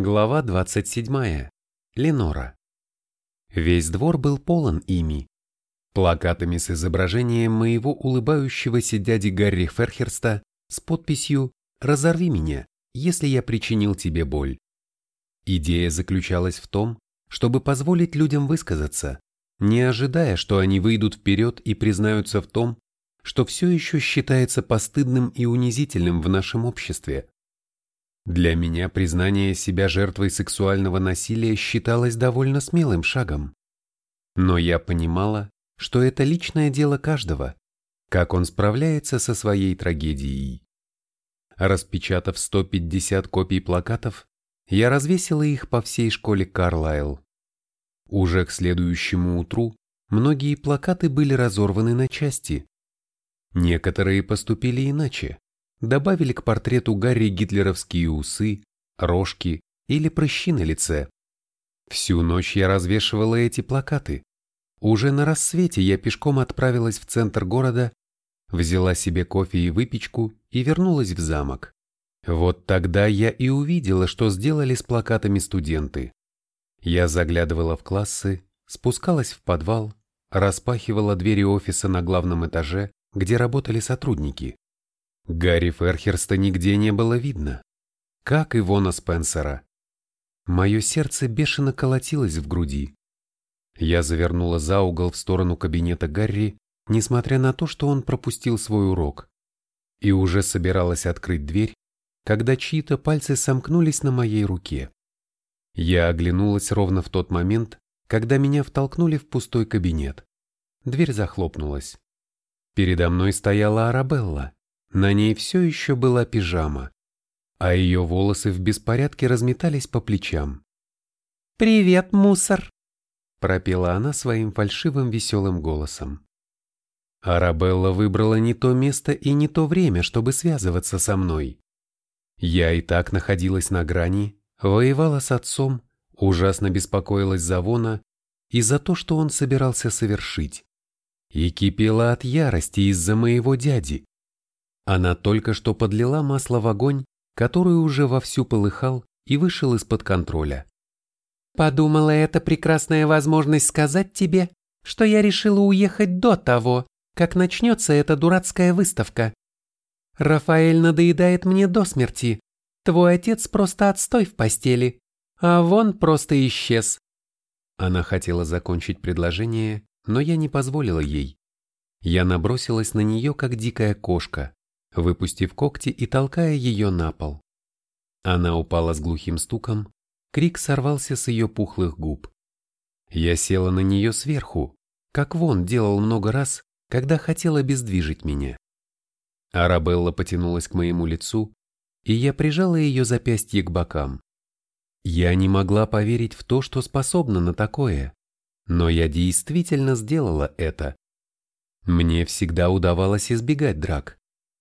Глава 27. Ленора. Весь двор был полон ими. Плакатами с изображением моего улыбающегося дяди Гарри Ферхерста с подписью «Разорви меня, если я причинил тебе боль». Идея заключалась в том, чтобы позволить людям высказаться, не ожидая, что они выйдут вперед и признаются в том, что все еще считается постыдным и унизительным в нашем обществе. Для меня признание себя жертвой сексуального насилия считалось довольно смелым шагом. Но я понимала, что это личное дело каждого, как он справляется со своей трагедией. Распечатав 150 копий плакатов, я развесила их по всей школе Карлайл. Уже к следующему утру многие плакаты были разорваны на части. Некоторые поступили иначе добавили к портрету Гарри гитлеровские усы, рожки или прыщи на лице. Всю ночь я развешивала эти плакаты. Уже на рассвете я пешком отправилась в центр города, взяла себе кофе и выпечку и вернулась в замок. Вот тогда я и увидела, что сделали с плакатами студенты. Я заглядывала в классы, спускалась в подвал, распахивала двери офиса на главном этаже, где работали сотрудники. Гарри Ферхерста нигде не было видно, как и Вона Спенсера. Мое сердце бешено колотилось в груди. Я завернула за угол в сторону кабинета Гарри, несмотря на то, что он пропустил свой урок, и уже собиралась открыть дверь, когда чьи-то пальцы сомкнулись на моей руке. Я оглянулась ровно в тот момент, когда меня втолкнули в пустой кабинет. Дверь захлопнулась. Передо мной стояла Арабелла. На ней все еще была пижама, а ее волосы в беспорядке разметались по плечам. «Привет, мусор!» – пропела она своим фальшивым веселым голосом. Арабелла выбрала не то место и не то время, чтобы связываться со мной. Я и так находилась на грани, воевала с отцом, ужасно беспокоилась за Вона и за то, что он собирался совершить. И кипела от ярости из-за моего дяди, она только что подлила масло в огонь, который уже вовсю полыхал и вышел из-под контроля. «Подумала, это прекрасная возможность сказать тебе, что я решила уехать до того, как начнется эта дурацкая выставка. Рафаэль надоедает мне до смерти. Твой отец просто отстой в постели, а вон просто исчез». Она хотела закончить предложение, но я не позволила ей. Я набросилась на нее, как дикая кошка, выпустив когти и толкая ее на пол. Она упала с глухим стуком, крик сорвался с ее пухлых губ. Я села на нее сверху, как Вон делал много раз, когда хотел обездвижить меня. Арабелла потянулась к моему лицу, и я прижала ее запястье к бокам. Я не могла поверить в то, что способна на такое, но я действительно сделала это. Мне всегда удавалось избегать драк,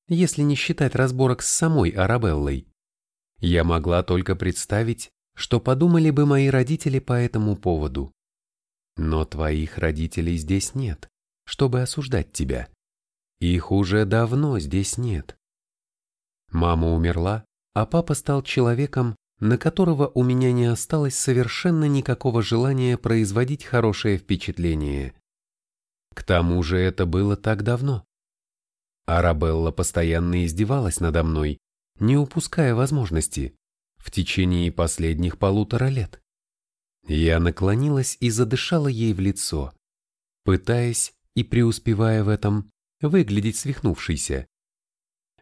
если не считать разборок с самой Арабеллой. Я могла только представить, что подумали бы мои родители по этому поводу. Но твоих родителей здесь нет, чтобы осуждать тебя. Их уже давно здесь нет. Мама умерла, а папа стал человеком, на которого у меня не осталось совершенно никакого желания производить хорошее впечатление. К тому же это было так давно. Арабелла постоянно издевалась надо мной, не упуская возможности, в течение последних полутора лет. Я наклонилась и задышала ей в лицо, пытаясь и преуспевая в этом, выглядеть свихнувшейся.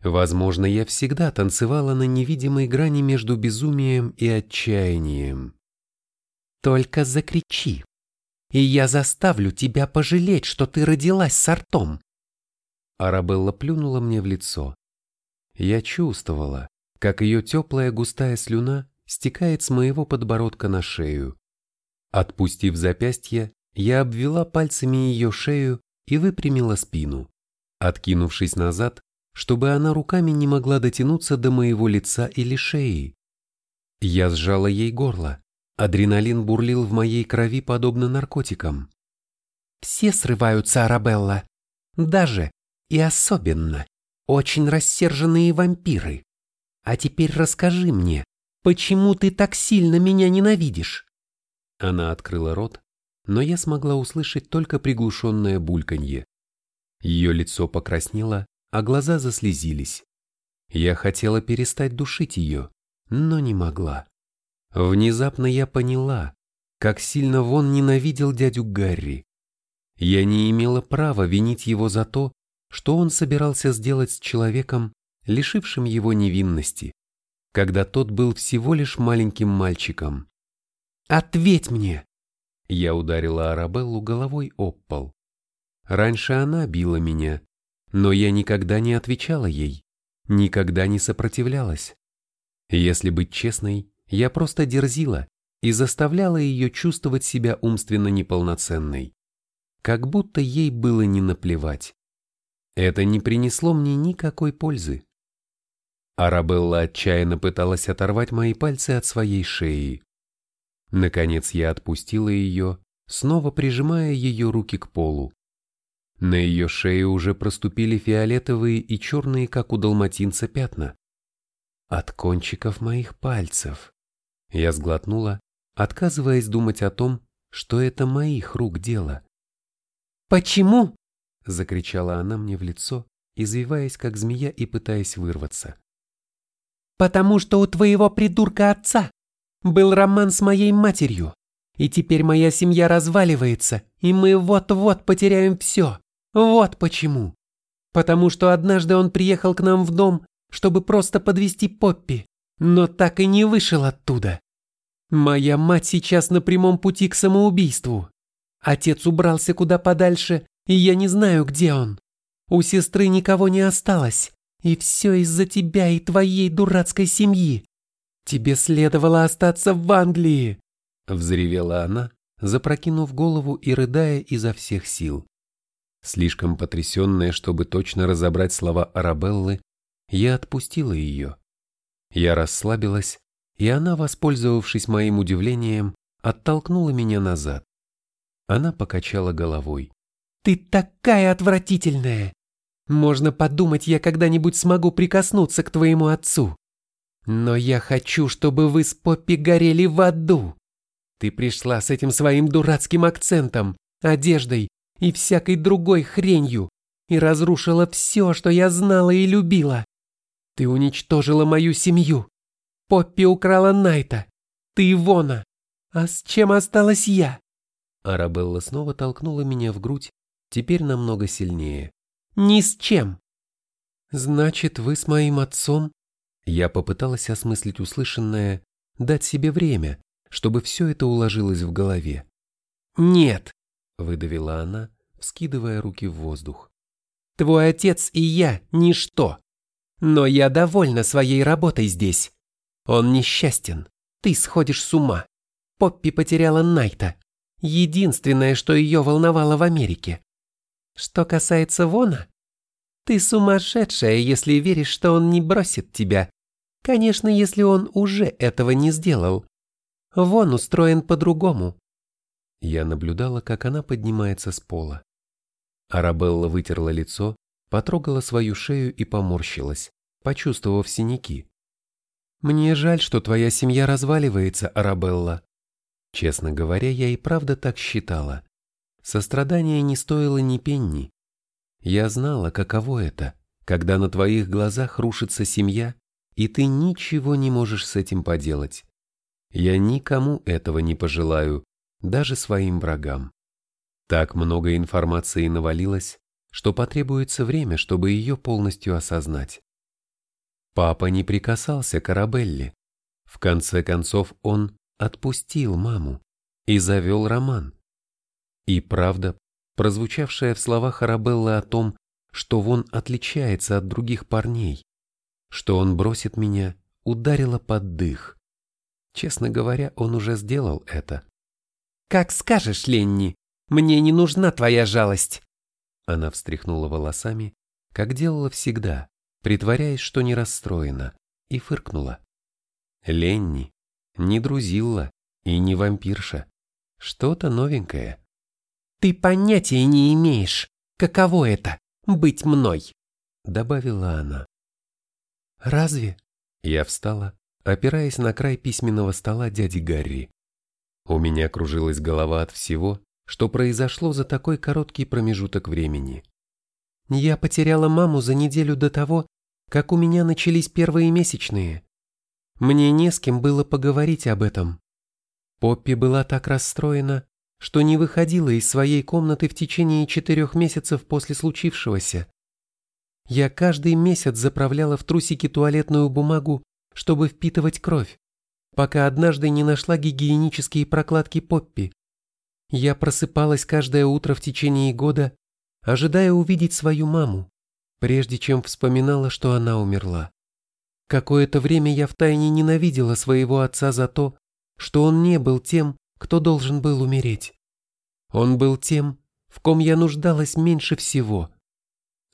Возможно, я всегда танцевала на невидимой грани между безумием и отчаянием. «Только закричи, и я заставлю тебя пожалеть, что ты родилась с артом», Арабелла плюнула мне в лицо. Я чувствовала, как ее теплая густая слюна стекает с моего подбородка на шею. Отпустив запястье, я обвела пальцами ее шею и выпрямила спину, откинувшись назад, чтобы она руками не могла дотянуться до моего лица или шеи. Я сжала ей горло. Адреналин бурлил в моей крови подобно наркотикам. «Все срываются, Арабелла. Даже и особенно очень рассерженные вампиры. А теперь расскажи мне, Почему ты так сильно меня ненавидишь?» Она открыла рот, но я смогла услышать только приглушенное бульканье. Ее лицо покраснело, а глаза заслезились. Я хотела перестать душить ее, но не могла. Внезапно я поняла, как сильно Вон ненавидел дядю Гарри. Я не имела права винить его за то, что он собирался сделать с человеком, лишившим его невинности, когда тот был всего лишь маленьким мальчиком. «Ответь мне!» Я ударила Арабеллу головой об пол. Раньше она била меня, но я никогда не отвечала ей, никогда не сопротивлялась. Если быть честной, я просто дерзила и заставляла ее чувствовать себя умственно неполноценной, как будто ей было не наплевать. Это не принесло мне никакой пользы. Арабелла отчаянно пыталась оторвать мои пальцы от своей шеи. Наконец я отпустила ее, снова прижимая ее руки к полу. На ее шее уже проступили фиолетовые и черные, как у далматинца, пятна. От кончиков моих пальцев. Я сглотнула, отказываясь думать о том, что это моих рук дело. «Почему?» — закричала она мне в лицо, извиваясь как змея и пытаясь вырваться. «Потому что у твоего придурка отца был роман с моей матерью, и теперь моя семья разваливается, и мы вот-вот потеряем все. Вот почему. Потому что однажды он приехал к нам в дом, чтобы просто подвести Поппи, но так и не вышел оттуда. Моя мать сейчас на прямом пути к самоубийству. Отец убрался куда подальше, и я не знаю, где он. У сестры никого не осталось, и все из-за тебя и твоей дурацкой семьи. Тебе следовало остаться в Англии!» Взревела она, запрокинув голову и рыдая изо всех сил. Слишком потрясенная, чтобы точно разобрать слова Арабеллы, я отпустила ее. Я расслабилась, и она, воспользовавшись моим удивлением, оттолкнула меня назад. Она покачала головой. «Ты такая отвратительная! Можно подумать, я когда-нибудь смогу прикоснуться к твоему отцу. Но я хочу, чтобы вы с Поппи горели в аду. Ты пришла с этим своим дурацким акцентом, одеждой и всякой другой хренью и разрушила все, что я знала и любила. Ты уничтожила мою семью. Поппи украла Найта. Ты Ивона. А с чем осталась я? Арабелла снова толкнула меня в грудь, теперь намного сильнее. Ни с чем. Значит, вы с моим отцом я попыталась осмыслить услышанное, дать себе время, чтобы все это уложилось в голове. «Нет», — выдавила она, вскидывая руки в воздух. «Твой отец и я — ничто. Но я довольна своей работой здесь. Он несчастен. Ты сходишь с ума. Поппи потеряла Найта. Единственное, что ее волновало в Америке. Что касается Вона, ты сумасшедшая, если веришь, что он не бросит тебя Конечно, если он уже этого не сделал. Вон устроен по-другому. Я наблюдала, как она поднимается с пола. Арабелла вытерла лицо, потрогала свою шею и поморщилась, почувствовав синяки. «Мне жаль, что твоя семья разваливается, Арабелла». Честно говоря, я и правда так считала. Сострадание не стоило ни пенни. Я знала, каково это, когда на твоих глазах рушится семья, и ты ничего не можешь с этим поделать. Я никому этого не пожелаю, даже своим врагам. Так много информации навалилось, что потребуется время, чтобы ее полностью осознать. Папа не прикасался к Арабелле. В конце концов он отпустил маму и завел роман. И правда, прозвучавшая в словах Арабеллы о том, что Вон отличается от других парней, что он бросит меня, ударило под дых. Честно говоря, он уже сделал это. «Как скажешь, Ленни, мне не нужна твоя жалость!» Она встряхнула волосами, как делала всегда, притворяясь, что не расстроена, и фыркнула. Ленни, не друзилла и не вампирша. Что-то новенькое. «Ты понятия не имеешь, каково это — быть мной!» Добавила она. «Разве?» Я встала, опираясь на край письменного стола дяди Гарри. У меня кружилась голова от всего, что произошло за такой короткий промежуток времени. Я потеряла маму за неделю до того, как у меня начались первые месячные. Мне не с кем было поговорить об этом. Поппи была так расстроена, что не выходила из своей комнаты в течение четырех месяцев после случившегося. Я каждый месяц заправляла в трусики туалетную бумагу, чтобы впитывать кровь, пока однажды не нашла гигиенические прокладки Поппи. Я просыпалась каждое утро в течение года, ожидая увидеть свою маму, прежде чем вспоминала, что она умерла. Какое-то время я втайне ненавидела своего отца за то, что он не был тем, кто должен был умереть. Он был тем, в ком я нуждалась меньше всего.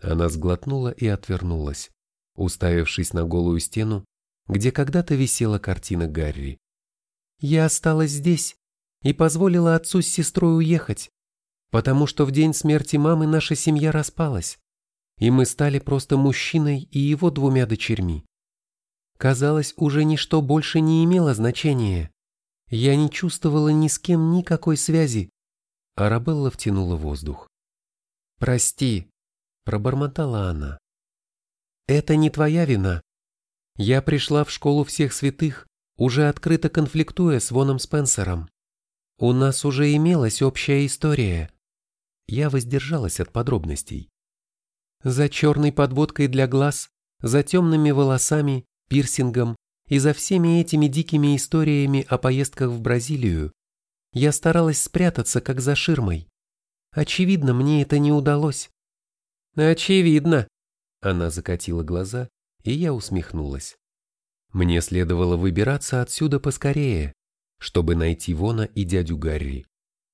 Она сглотнула и отвернулась, уставившись на голую стену, где когда-то висела картина Гарри. Я осталась здесь и позволила отцу с сестрой уехать, потому что в день смерти мамы наша семья распалась, и мы стали просто мужчиной и его двумя дочерьми. Казалось, уже ничто больше не имело значения. Я не чувствовала ни с кем никакой связи. Арабелла втянула воздух. «Прости», — пробормотала она. «Это не твоя вина. Я пришла в школу всех святых, уже открыто конфликтуя с Воном Спенсером. У нас уже имелась общая история». Я воздержалась от подробностей. За черной подводкой для глаз, за темными волосами пирсингом и за всеми этими дикими историями о поездках в Бразилию я старалась спрятаться, как за ширмой. Очевидно, мне это не удалось. Очевидно. Она закатила глаза, и я усмехнулась. Мне следовало выбираться отсюда поскорее, чтобы найти Вона и дядю Гарри,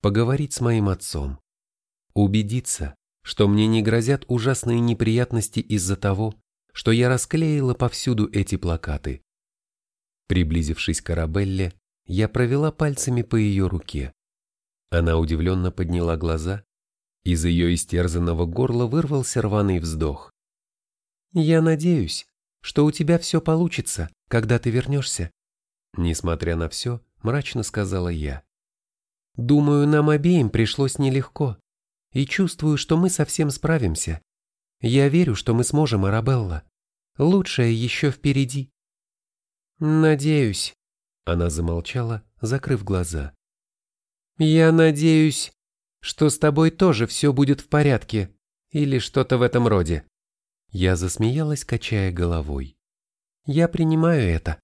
поговорить с моим отцом, убедиться, что мне не грозят ужасные неприятности из-за того, что я расклеила повсюду эти плакаты. Приблизившись к Арабелле, я провела пальцами по ее руке. Она удивленно подняла глаза, из ее истерзанного горла вырвался рваный вздох. «Я надеюсь, что у тебя все получится, когда ты вернешься», несмотря на все, мрачно сказала я. «Думаю, нам обеим пришлось нелегко, и чувствую, что мы совсем справимся. Я верю, что мы сможем, Арабелла. Лучшее еще впереди. Надеюсь. Она замолчала, закрыв глаза. Я надеюсь, что с тобой тоже все будет в порядке. Или что-то в этом роде. Я засмеялась, качая головой. Я принимаю это.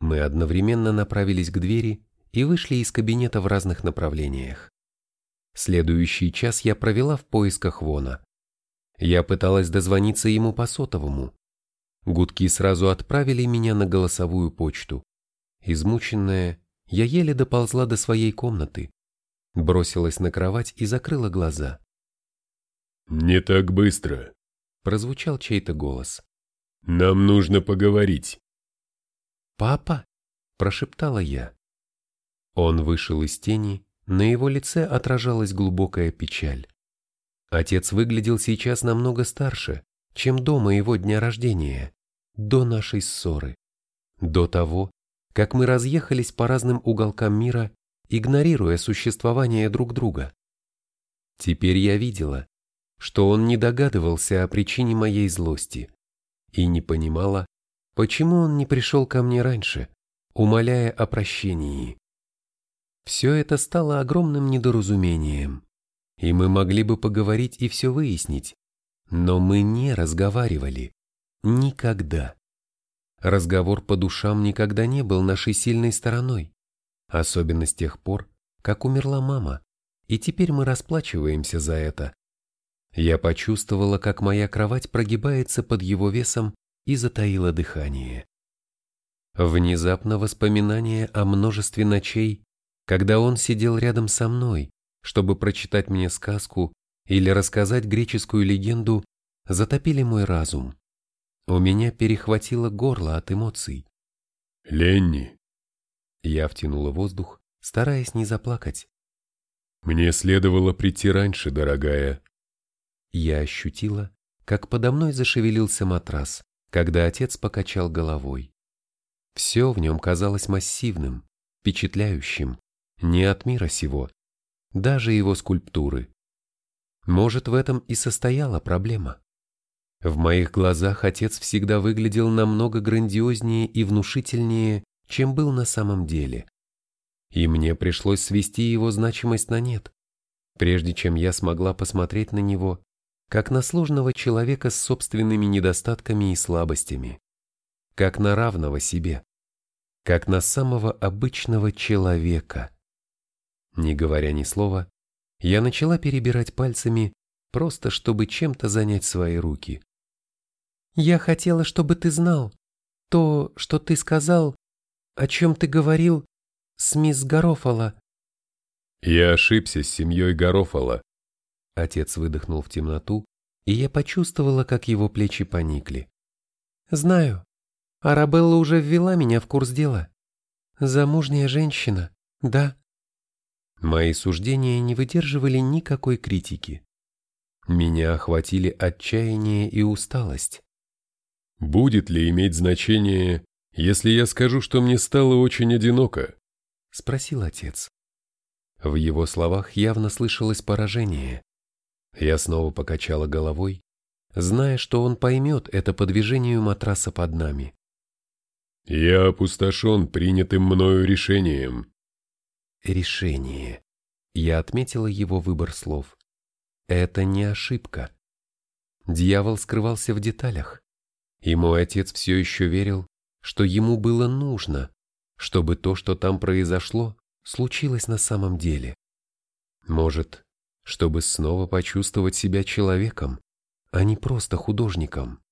Мы одновременно направились к двери и вышли из кабинета в разных направлениях. Следующий час я провела в поисках Вона. Я пыталась дозвониться ему по сотовому. Гудки сразу отправили меня на голосовую почту. Измученная, я еле доползла до своей комнаты, бросилась на кровать и закрыла глаза. «Не так быстро», — прозвучал чей-то голос. «Нам нужно поговорить». «Папа?» – прошептала я. Он вышел из тени, на его лице отражалась глубокая печаль. Отец выглядел сейчас намного старше, чем до моего дня рождения, до нашей ссоры, до того, как мы разъехались по разным уголкам мира, игнорируя существование друг друга. Теперь я видела, что он не догадывался о причине моей злости и не понимала, почему он не пришел ко мне раньше, умоляя о прощении. Все это стало огромным недоразумением и мы могли бы поговорить и все выяснить. Но мы не разговаривали. Никогда. Разговор по душам никогда не был нашей сильной стороной. Особенно с тех пор, как умерла мама, и теперь мы расплачиваемся за это. Я почувствовала, как моя кровать прогибается под его весом и затаила дыхание. Внезапно воспоминание о множестве ночей, когда он сидел рядом со мной, чтобы прочитать мне сказку или рассказать греческую легенду, затопили мой разум. У меня перехватило горло от эмоций. «Ленни!» Я втянула воздух, стараясь не заплакать. «Мне следовало прийти раньше, дорогая». Я ощутила, как подо мной зашевелился матрас, когда отец покачал головой. Все в нем казалось массивным, впечатляющим, не от мира сего, даже его скульптуры. Может, в этом и состояла проблема. В моих глазах отец всегда выглядел намного грандиознее и внушительнее, чем был на самом деле. И мне пришлось свести его значимость на нет, прежде чем я смогла посмотреть на него, как на сложного человека с собственными недостатками и слабостями, как на равного себе, как на самого обычного человека. Не говоря ни слова, я начала перебирать пальцами, просто чтобы чем-то занять свои руки. «Я хотела, чтобы ты знал. То, что ты сказал, о чем ты говорил с мисс Гарофало». «Я ошибся с семьей Гарофало». Отец выдохнул в темноту, и я почувствовала, как его плечи поникли. «Знаю. Арабелла уже ввела меня в курс дела. Замужняя женщина, да?» Мои суждения не выдерживали никакой критики. Меня охватили отчаяние и усталость. «Будет ли иметь значение, если я скажу, что мне стало очень одиноко?» — спросил отец. В его словах явно слышалось поражение. Я снова покачала головой, зная, что он поймет это по движению матраса под нами. «Я опустошен принятым мною решением», решение. Я отметила его выбор слов. Это не ошибка. Дьявол скрывался в деталях, и мой отец все еще верил, что ему было нужно, чтобы то, что там произошло, случилось на самом деле. Может, чтобы снова почувствовать себя человеком, а не просто художником.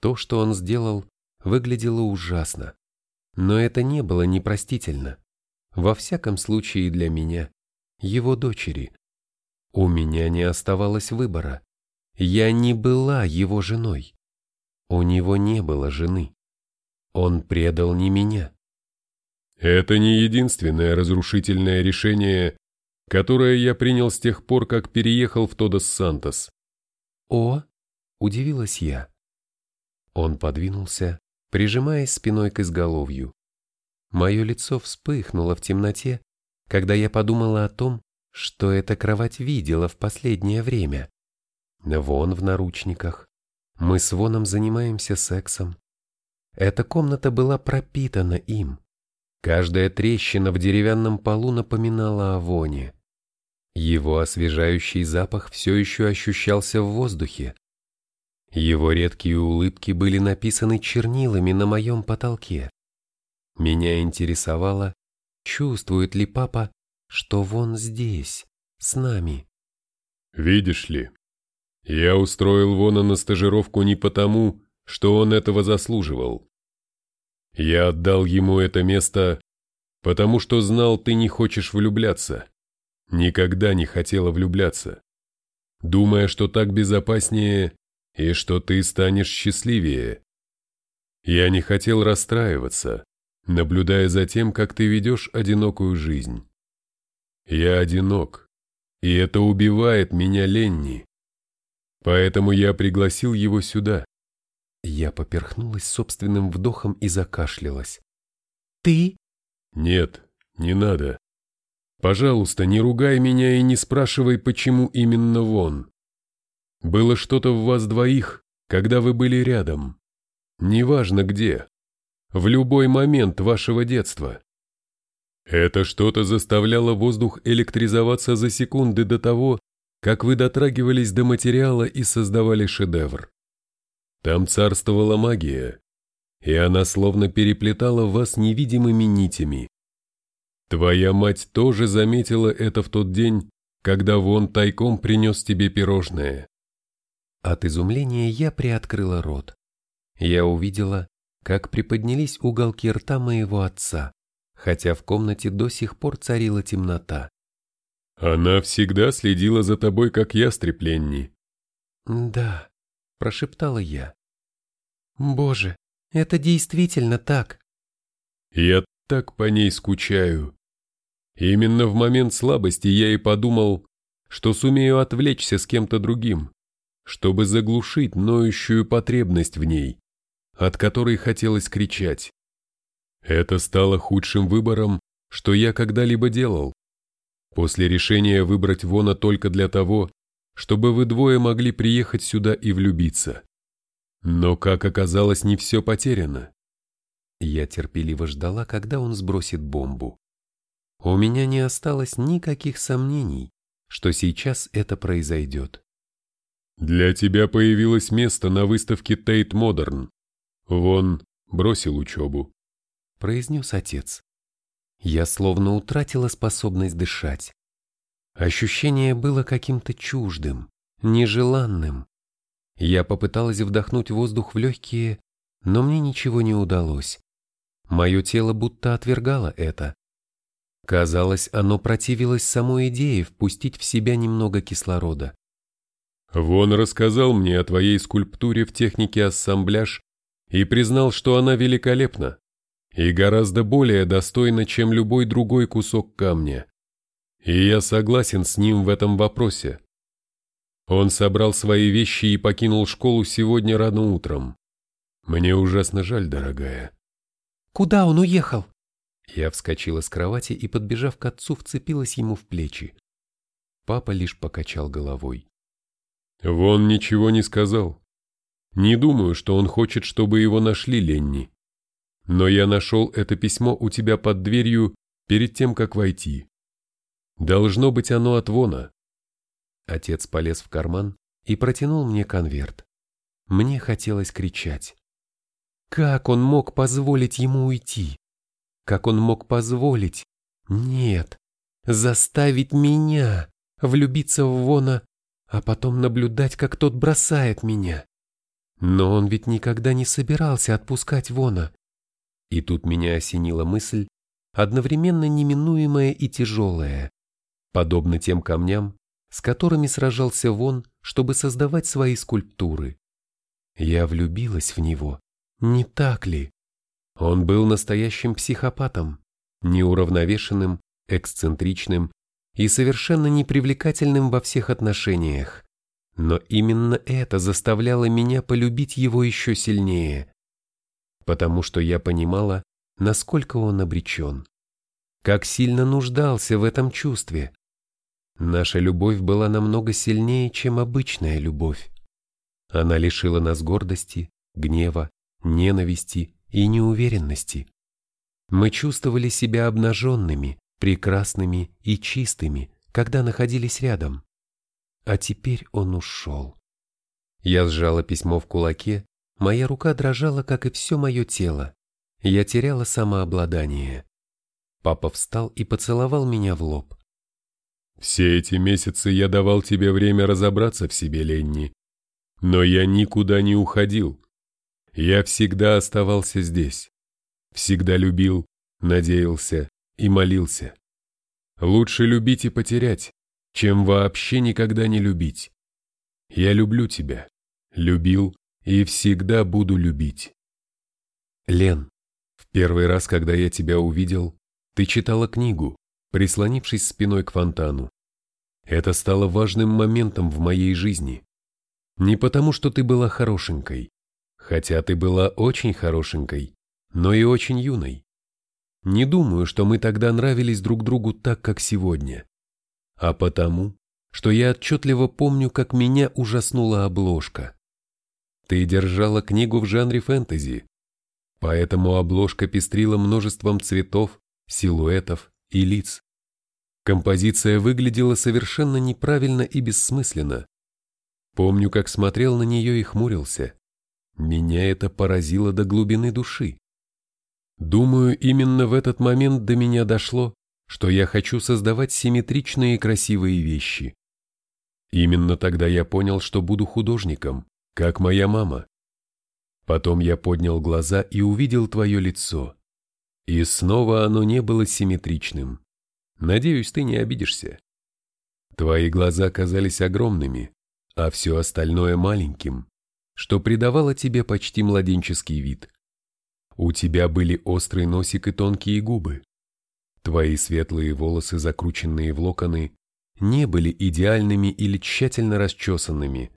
То, что он сделал, выглядело ужасно, но это не было непростительно. Во всяком случае для меня, его дочери. У меня не оставалось выбора. Я не была его женой. У него не было жены. Он предал не меня. Это не единственное разрушительное решение, которое я принял с тех пор, как переехал в Тодос Сантос. О, удивилась я. Он подвинулся, прижимаясь спиной к изголовью. Мое лицо вспыхнуло в темноте, когда я подумала о том, что эта кровать видела в последнее время. Вон в наручниках. Мы с Воном занимаемся сексом. Эта комната была пропитана им. Каждая трещина в деревянном полу напоминала о Воне. Его освежающий запах все еще ощущался в воздухе. Его редкие улыбки были написаны чернилами на моем потолке. Меня интересовало, чувствует ли папа, что вон здесь, с нами. Видишь ли, я устроил Вона на стажировку не потому, что он этого заслуживал. Я отдал ему это место, потому что знал, ты не хочешь влюбляться. Никогда не хотела влюбляться. Думая, что так безопаснее и что ты станешь счастливее. Я не хотел расстраиваться, наблюдая за тем, как ты ведешь одинокую жизнь. Я одинок, и это убивает меня Ленни. Поэтому я пригласил его сюда. Я поперхнулась собственным вдохом и закашлялась. «Ты?» «Нет, не надо. Пожалуйста, не ругай меня и не спрашивай, почему именно вон. Было что-то в вас двоих, когда вы были рядом. Неважно где, в любой момент вашего детства. Это что-то заставляло воздух электризоваться за секунды до того, как вы дотрагивались до материала и создавали шедевр. Там царствовала магия, и она словно переплетала вас невидимыми нитями. Твоя мать тоже заметила это в тот день, когда Вон тайком принес тебе пирожное. От изумления я приоткрыла рот. Я увидела, как приподнялись уголки рта моего отца, хотя в комнате до сих пор царила темнота. «Она всегда следила за тобой, как ястреб Ленни». «Да», — прошептала я. «Боже, это действительно так». «Я так по ней скучаю. Именно в момент слабости я и подумал, что сумею отвлечься с кем-то другим, чтобы заглушить ноющую потребность в ней от которой хотелось кричать. Это стало худшим выбором, что я когда-либо делал. После решения выбрать Вона только для того, чтобы вы двое могли приехать сюда и влюбиться. Но, как оказалось, не все потеряно. Я терпеливо ждала, когда он сбросит бомбу. У меня не осталось никаких сомнений, что сейчас это произойдет. Для тебя появилось место на выставке Тейт Модерн. Вон, бросил учебу. Произнес отец. Я словно утратила способность дышать. Ощущение было каким-то чуждым, нежеланным. Я попыталась вдохнуть воздух в легкие, но мне ничего не удалось. Мое тело будто отвергало это. Казалось, оно противилось самой идее впустить в себя немного кислорода. Вон рассказал мне о твоей скульптуре в технике ассамбляж и признал, что она великолепна и гораздо более достойна, чем любой другой кусок камня. И я согласен с ним в этом вопросе. Он собрал свои вещи и покинул школу сегодня рано утром. Мне ужасно жаль, дорогая. Куда он уехал? Я вскочила с кровати и, подбежав к отцу, вцепилась ему в плечи. Папа лишь покачал головой. Вон ничего не сказал. Не думаю, что он хочет, чтобы его нашли, Ленни. Но я нашел это письмо у тебя под дверью перед тем, как войти. Должно быть оно от Вона. Отец полез в карман и протянул мне конверт. Мне хотелось кричать. Как он мог позволить ему уйти? Как он мог позволить? Нет, заставить меня влюбиться в Вона, а потом наблюдать, как тот бросает меня. Но он ведь никогда не собирался отпускать Вона. И тут меня осенила мысль, одновременно неминуемая и тяжелая, подобно тем камням, с которыми сражался Вон, чтобы создавать свои скульптуры. Я влюбилась в него, не так ли? Он был настоящим психопатом, неуравновешенным, эксцентричным и совершенно непривлекательным во всех отношениях. Но именно это заставляло меня полюбить его еще сильнее, потому что я понимала, насколько он обречен, как сильно нуждался в этом чувстве. Наша любовь была намного сильнее, чем обычная любовь. Она лишила нас гордости, гнева, ненависти и неуверенности. Мы чувствовали себя обнаженными, прекрасными и чистыми, когда находились рядом. А теперь он ушел. Я сжала письмо в кулаке, моя рука дрожала, как и все мое тело. Я теряла самообладание. Папа встал и поцеловал меня в лоб. «Все эти месяцы я давал тебе время разобраться в себе, Ленни. Но я никуда не уходил. Я всегда оставался здесь. Всегда любил, надеялся и молился. Лучше любить и потерять, чем вообще никогда не любить. Я люблю тебя, любил и всегда буду любить. Лен, в первый раз, когда я тебя увидел, ты читала книгу, прислонившись спиной к фонтану. Это стало важным моментом в моей жизни. Не потому, что ты была хорошенькой, хотя ты была очень хорошенькой, но и очень юной. Не думаю, что мы тогда нравились друг другу так, как сегодня, а потому, что я отчетливо помню, как меня ужаснула обложка. Ты держала книгу в жанре фэнтези, поэтому обложка пестрила множеством цветов, силуэтов и лиц. Композиция выглядела совершенно неправильно и бессмысленно. Помню, как смотрел на нее и хмурился. Меня это поразило до глубины души. Думаю, именно в этот момент до меня дошло, что я хочу создавать симметричные красивые вещи. Именно тогда я понял, что буду художником, как моя мама. Потом я поднял глаза и увидел твое лицо. И снова оно не было симметричным. Надеюсь, ты не обидишься. Твои глаза казались огромными, а все остальное маленьким что придавало тебе почти младенческий вид. У тебя были острый носик и тонкие губы. Твои светлые волосы, закрученные в локоны, не были идеальными или тщательно расчесанными.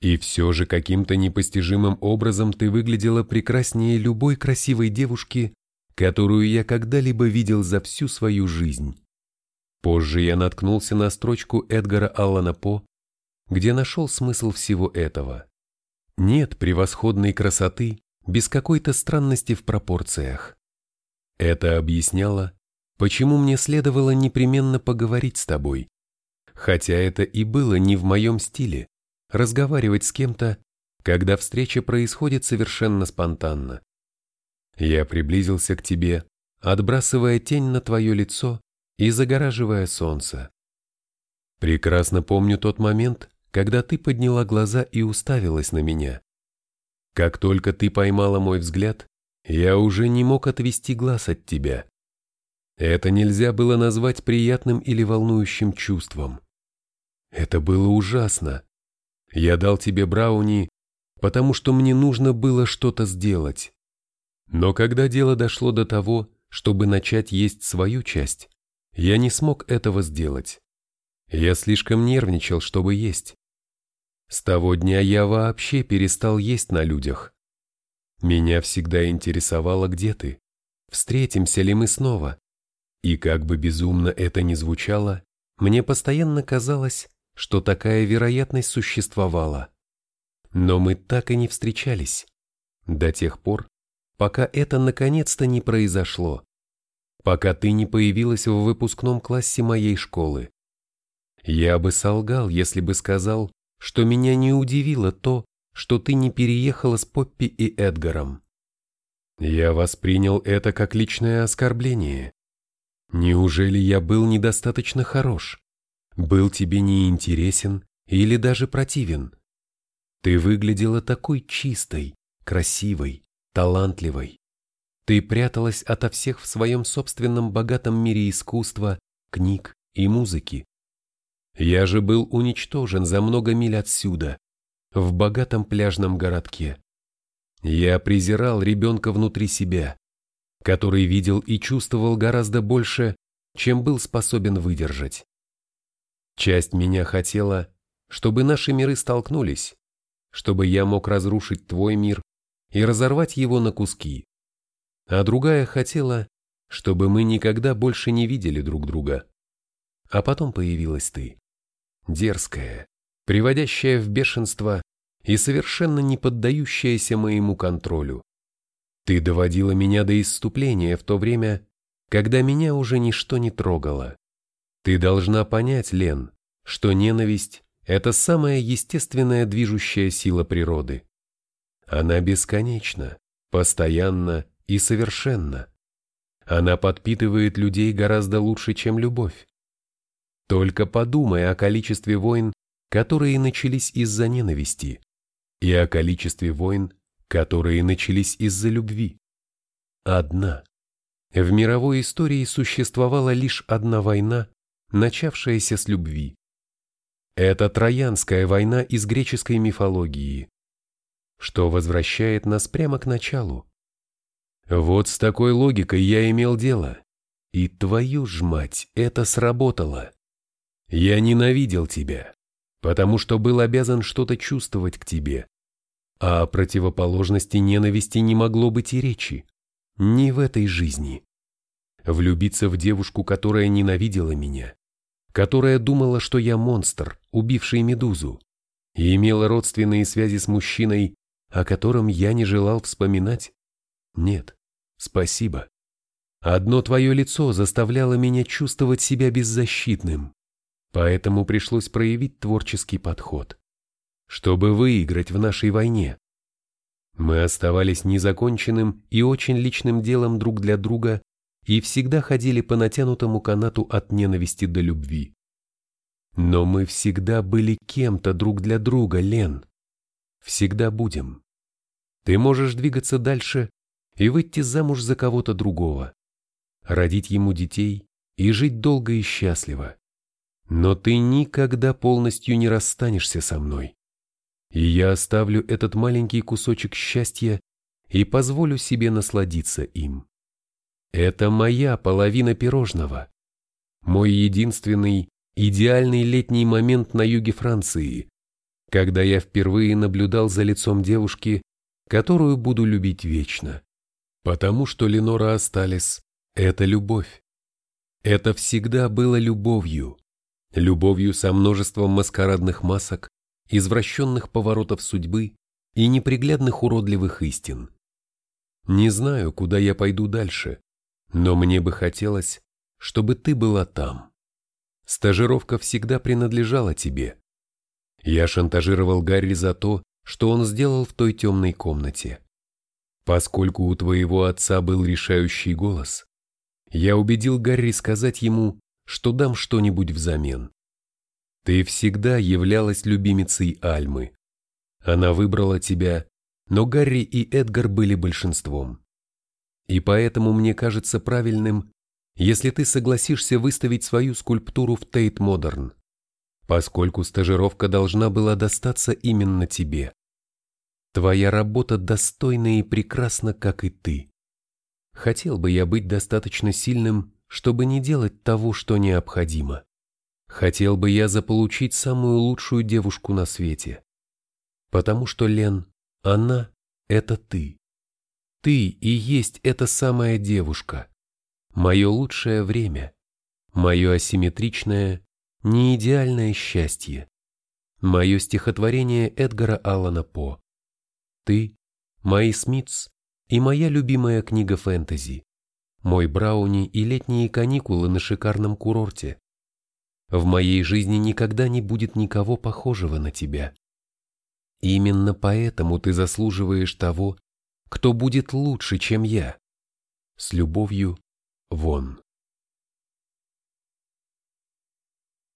И все же каким-то непостижимым образом ты выглядела прекраснее любой красивой девушки, которую я когда-либо видел за всю свою жизнь. Позже я наткнулся на строчку Эдгара Аллана По, где нашел смысл всего этого. Нет превосходной красоты без какой-то странности в пропорциях. Это объясняло, почему мне следовало непременно поговорить с тобой, хотя это и было не в моем стиле, разговаривать с кем-то, когда встреча происходит совершенно спонтанно. Я приблизился к тебе, отбрасывая тень на твое лицо и загораживая солнце. Прекрасно помню тот момент, когда ты подняла глаза и уставилась на меня. Как только ты поймала мой взгляд, я уже не мог отвести глаз от тебя. Это нельзя было назвать приятным или волнующим чувством. Это было ужасно. Я дал тебе брауни, потому что мне нужно было что-то сделать. Но когда дело дошло до того, чтобы начать есть свою часть, я не смог этого сделать. Я слишком нервничал, чтобы есть. С того дня я вообще перестал есть на людях. Меня всегда интересовало, где ты, встретимся ли мы снова. И как бы безумно это ни звучало, мне постоянно казалось, что такая вероятность существовала. Но мы так и не встречались. До тех пор, пока это наконец-то не произошло. Пока ты не появилась в выпускном классе моей школы. Я бы солгал, если бы сказал, что меня не удивило то, что ты не переехала с Поппи и Эдгаром. Я воспринял это как личное оскорбление. Неужели я был недостаточно хорош? Был тебе неинтересен или даже противен? Ты выглядела такой чистой, красивой, талантливой. Ты пряталась ото всех в своем собственном богатом мире искусства, книг и музыки. Я же был уничтожен за много миль отсюда, в богатом пляжном городке. Я презирал ребенка внутри себя, который видел и чувствовал гораздо больше, чем был способен выдержать. Часть меня хотела, чтобы наши миры столкнулись, чтобы я мог разрушить твой мир и разорвать его на куски. А другая хотела, чтобы мы никогда больше не видели друг друга. А потом появилась ты. Дерзкая, приводящая в бешенство и совершенно не поддающаяся моему контролю. Ты доводила меня до исступления в то время, когда меня уже ничто не трогало. Ты должна понять, Лен, что ненависть – это самая естественная движущая сила природы. Она бесконечна, постоянна и совершенна. Она подпитывает людей гораздо лучше, чем любовь. Только подумай о количестве войн, которые начались из-за ненависти, и о количестве войн, которые начались из-за любви. Одна. В мировой истории существовала лишь одна война, начавшаяся с любви. Это Троянская война из греческой мифологии, что возвращает нас прямо к началу. Вот с такой логикой я имел дело, и твою ж мать, это сработало. Я ненавидел тебя, потому что был обязан что-то чувствовать к тебе, а о противоположности ненависти не могло быть и речи. Не в этой жизни. Влюбиться в девушку, которая ненавидела меня, которая думала, что я монстр, убивший Медузу, и имела родственные связи с мужчиной, о котором я не желал вспоминать? Нет, спасибо. Одно твое лицо заставляло меня чувствовать себя беззащитным, поэтому пришлось проявить творческий подход чтобы выиграть в нашей войне. Мы оставались незаконченным и очень личным делом друг для друга и всегда ходили по натянутому канату от ненависти до любви. Но мы всегда были кем-то друг для друга, Лен. Всегда будем. Ты можешь двигаться дальше и выйти замуж за кого-то другого, родить ему детей и жить долго и счастливо. Но ты никогда полностью не расстанешься со мной и я оставлю этот маленький кусочек счастья и позволю себе насладиться им. Это моя половина пирожного. Мой единственный, идеальный летний момент на юге Франции, когда я впервые наблюдал за лицом девушки, которую буду любить вечно. Потому что Ленора Асталис — это любовь. Это всегда было любовью. Любовью со множеством маскарадных масок, извращенных поворотов судьбы и неприглядных уродливых истин. Не знаю, куда я пойду дальше, но мне бы хотелось, чтобы ты была там. Стажировка всегда принадлежала тебе. Я шантажировал Гарри за то, что он сделал в той темной комнате. Поскольку у твоего отца был решающий голос, я убедил Гарри сказать ему, что дам что-нибудь взамен. Ты всегда являлась любимицей Альмы. Она выбрала тебя, но Гарри и Эдгар были большинством. И поэтому мне кажется правильным, если ты согласишься выставить свою скульптуру в Тейт Модерн, поскольку стажировка должна была достаться именно тебе. Твоя работа достойна и прекрасна, как и ты. Хотел бы я быть достаточно сильным, чтобы не делать того, что необходимо. Хотел бы я заполучить самую лучшую девушку на свете. Потому что, Лен, она — это ты. Ты и есть эта самая девушка. Мое лучшее время. Мое асимметричное, неидеальное счастье. Мое стихотворение Эдгара Аллана По. Ты, мои Смитс и моя любимая книга фэнтези. Мой Брауни и летние каникулы на шикарном курорте. В моей жизни никогда не будет никого похожего на тебя. Именно поэтому ты заслуживаешь того, кто будет лучше, чем я. С любовью, Вон.